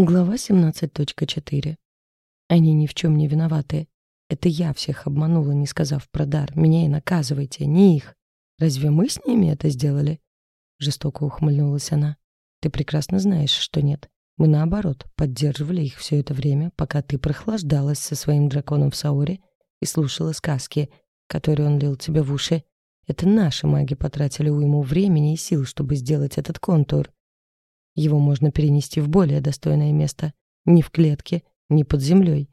Глава 17.4. Они ни в чем не виноваты. Это я всех обманула, не сказав про дар. Меня и наказывайте, не их. Разве мы с ними это сделали? Жестоко ухмыльнулась она. Ты прекрасно знаешь, что нет. Мы, наоборот, поддерживали их все это время, пока ты прохлаждалась со своим драконом в Саоре и слушала сказки, которые он лил тебе в уши. Это наши маги потратили уйму времени и сил, чтобы сделать этот контур. Его можно перенести в более достойное место. Ни в клетке, ни под землей.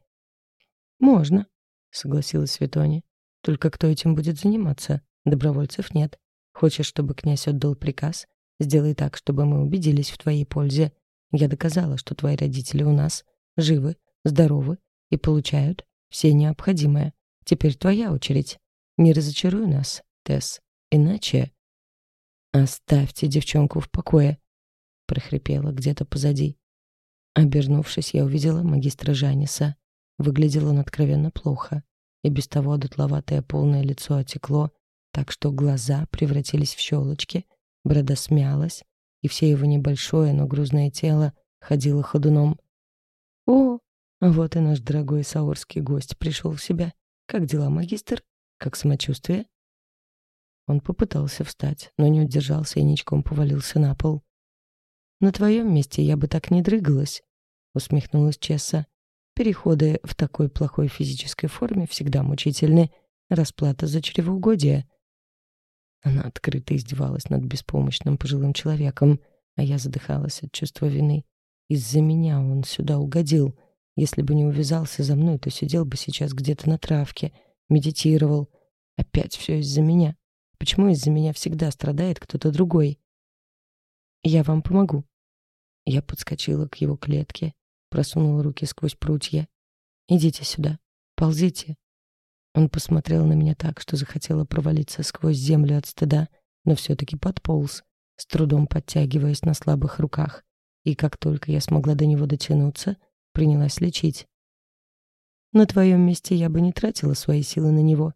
«Можно», — согласилась Светония. «Только кто этим будет заниматься? Добровольцев нет. Хочешь, чтобы князь отдал приказ? Сделай так, чтобы мы убедились в твоей пользе. Я доказала, что твои родители у нас живы, здоровы и получают все необходимое. Теперь твоя очередь. Не разочаруй нас, Тесс. Иначе... Оставьте девчонку в покое, — прохрипела где-то позади. Обернувшись, я увидела магистра Жаниса. Выглядел он откровенно плохо, и без того одутловатое полное лицо отекло, так что глаза превратились в щелочки, борода смялась, и все его небольшое, но грузное тело ходило ходуном. «О, вот и наш дорогой саурский гость пришел в себя. Как дела, магистр? Как самочувствие?» Он попытался встать, но не удержался и ничком повалился на пол. На твоем месте я бы так не дрыгалась, усмехнулась Чесса. Переходы в такой плохой физической форме всегда мучительны. Расплата за чревоугодие. Она открыто издевалась над беспомощным пожилым человеком, а я задыхалась от чувства вины. Из-за меня он сюда угодил. Если бы не увязался за мной, то сидел бы сейчас где-то на травке, медитировал. Опять все из-за меня. Почему из-за меня всегда страдает кто-то другой? Я вам помогу. Я подскочила к его клетке, просунула руки сквозь прутья. Идите сюда, ползите. Он посмотрел на меня так, что захотела провалиться сквозь землю от стыда, но все-таки подполз, с трудом подтягиваясь на слабых руках. И как только я смогла до него дотянуться, принялась лечить. На твоем месте я бы не тратила свои силы на него.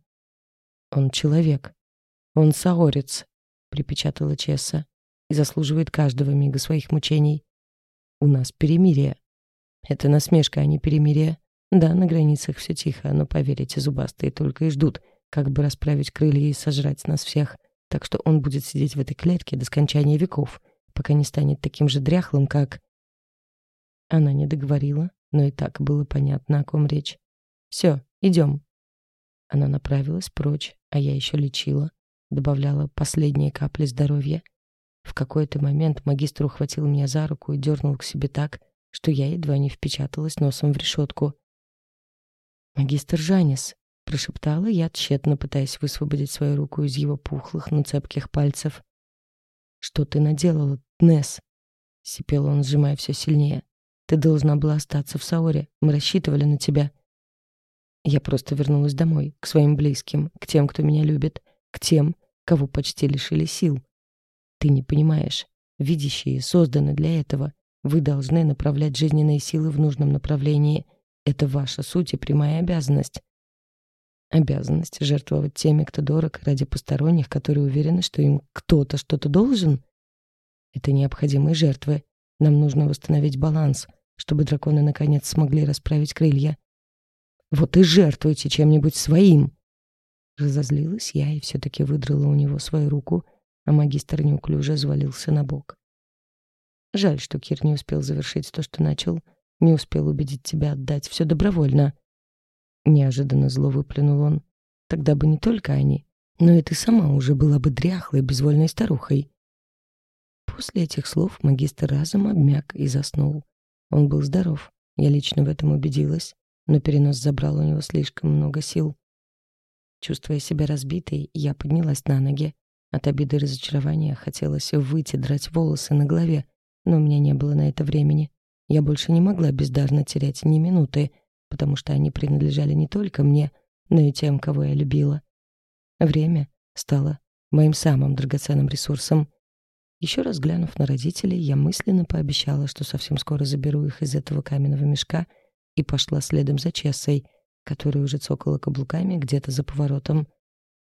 Он человек. Он саорец, припечатала Чесса и заслуживает каждого мига своих мучений. У нас перемирие. Это насмешка, а не перемирие. Да, на границах все тихо, но, поверьте, зубастые только и ждут, как бы расправить крылья и сожрать нас всех. Так что он будет сидеть в этой клетке до скончания веков, пока не станет таким же дряхлым, как... Она не договорила, но и так было понятно, о ком речь. «Все, идем». Она направилась прочь, а я еще лечила, добавляла последние капли здоровья — в какой-то момент магистр ухватил меня за руку и дернул к себе так, что я едва не впечаталась носом в решетку. «Магистр Жанис», — прошептала я, тщетно пытаясь высвободить свою руку из его пухлых, но цепких пальцев. «Что ты наделала, Несс?» — сипел он, сжимая все сильнее. «Ты должна была остаться в Саоре. Мы рассчитывали на тебя». Я просто вернулась домой, к своим близким, к тем, кто меня любит, к тем, кого почти лишили сил. Ты не понимаешь. Видящие созданы для этого. Вы должны направлять жизненные силы в нужном направлении. Это ваша суть и прямая обязанность. Обязанность жертвовать теми, кто дорог, ради посторонних, которые уверены, что им кто-то что-то должен? Это необходимые жертвы. Нам нужно восстановить баланс, чтобы драконы наконец смогли расправить крылья. Вот и жертвуйте чем-нибудь своим. Разозлилась я и все-таки выдрала у него свою руку — а магистр неуклюже завалился на бок. Жаль, что Кир не успел завершить то, что начал, не успел убедить тебя отдать все добровольно. Неожиданно зло выплюнул он. Тогда бы не только они, но и ты сама уже была бы дряхлой, безвольной старухой. После этих слов магистр разом обмяк и заснул. Он был здоров, я лично в этом убедилась, но перенос забрал у него слишком много сил. Чувствуя себя разбитой, я поднялась на ноги. От обиды и разочарования хотелось выйти, драть волосы на голове, но у меня не было на это времени. Я больше не могла бездарно терять ни минуты, потому что они принадлежали не только мне, но и тем, кого я любила. Время стало моим самым драгоценным ресурсом. Еще раз глянув на родителей, я мысленно пообещала, что совсем скоро заберу их из этого каменного мешка и пошла следом за Чессой, которая уже цокала каблуками где-то за поворотом.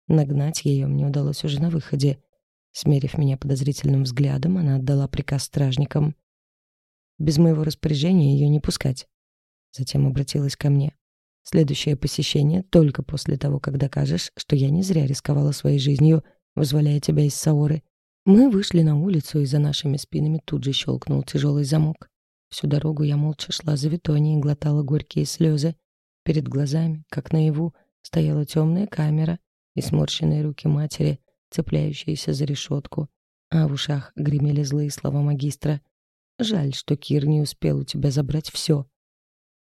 Нагнать ее мне удалось уже на выходе. Смерив меня подозрительным взглядом, она отдала приказ стражникам. Без моего распоряжения ее не пускать. Затем обратилась ко мне. Следующее посещение только после того, как докажешь, что я не зря рисковала своей жизнью, вызволяя тебя из Саоры. Мы вышли на улицу, и за нашими спинами тут же щелкнул тяжелый замок. Всю дорогу я молча шла за Витони и глотала горькие слезы. Перед глазами, как наяву, стояла темная камера и сморщенные руки матери, цепляющиеся за решетку, а в ушах гремели злые слова магистра. «Жаль, что Кир не успел у тебя забрать все.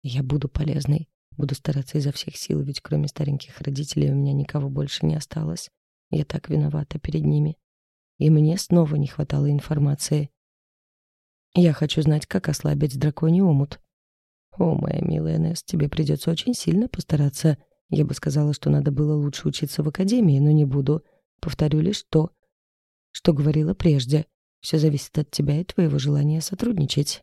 Я буду полезной, буду стараться изо всех сил, ведь кроме стареньких родителей у меня никого больше не осталось. Я так виновата перед ними. И мне снова не хватало информации. Я хочу знать, как ослабить драконий омут. О, моя милая Несс, тебе придется очень сильно постараться. Я бы сказала, что надо было лучше учиться в академии, но не буду. Повторю лишь то, что говорила прежде. Все зависит от тебя и твоего желания сотрудничать.